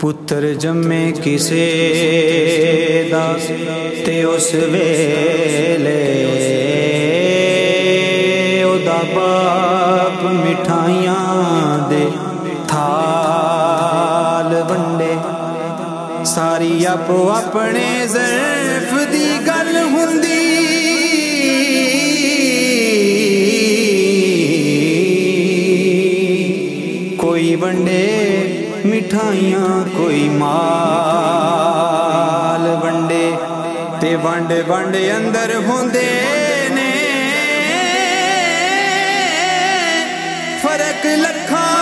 پتر جمے کس ویل لاپ مٹھائیاں دے تھے ساری آپ اپنے زیف کی گھر ہو ਮਿਠਾਈਆਂ ਕੋਈ ਮਾਲ ਵੰਡੇ ਤੇ ਵੰਡ ਵੰਡ ਅੰਦਰ ਹੁੰਦੇ ਨੇ। ਫ਼ਰਕ ਲੱਖਾਂ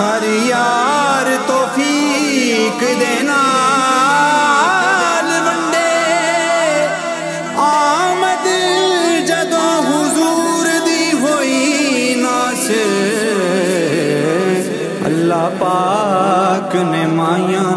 ਹਰ ਯਾਰ ਤੋਫੀਕ ਦੇਣਾ اپنے مایا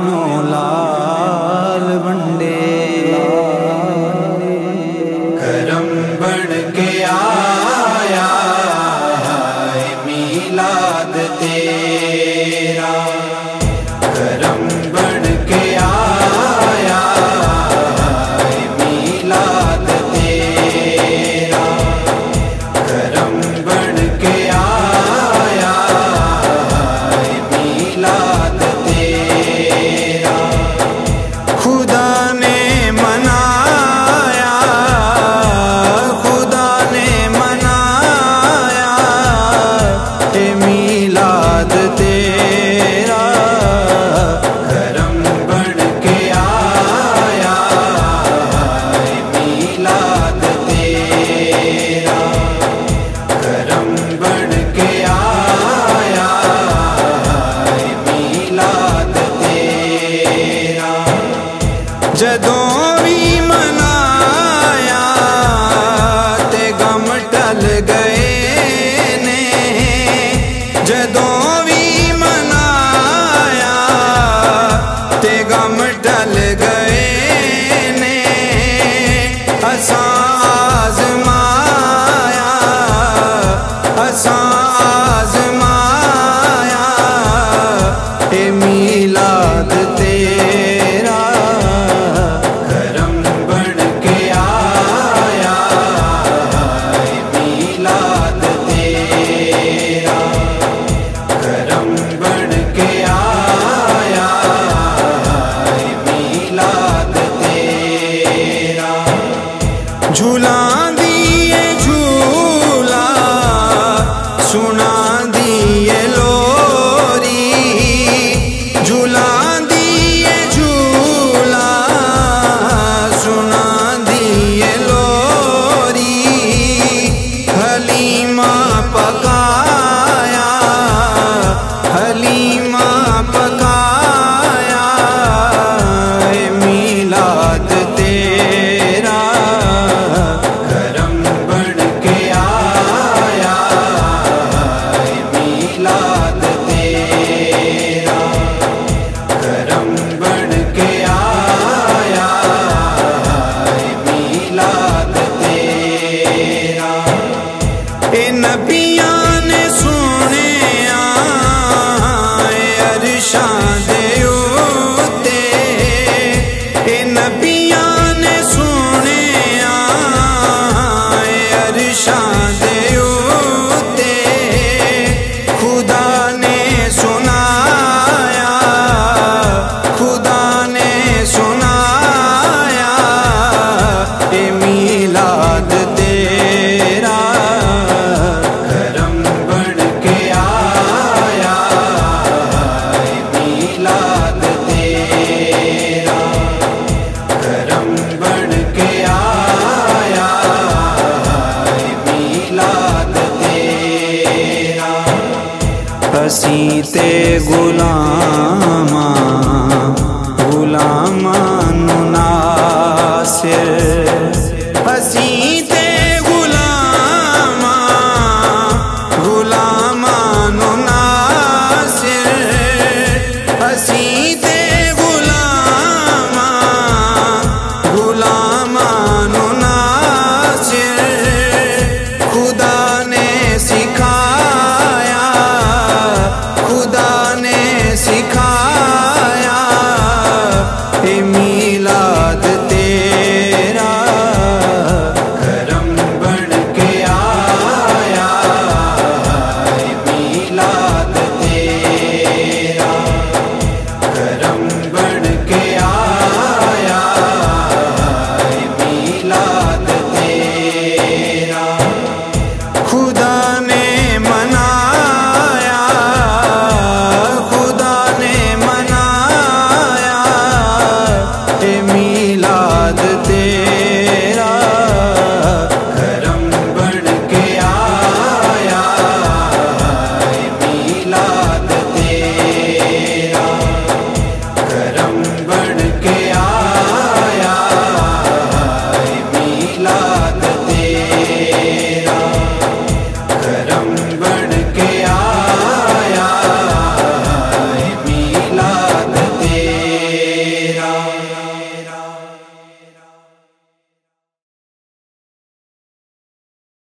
ਜਦੋਂ ਵੀ ਮਨ جھولا جھولا سنا دیے لوری۔ جھولا جھولا سنا دیے لوری۔ حلیمہ پکایا حلیمہ پکایا۔ beyond. اسیتے غلامہ غلامہ نناصر اسیتے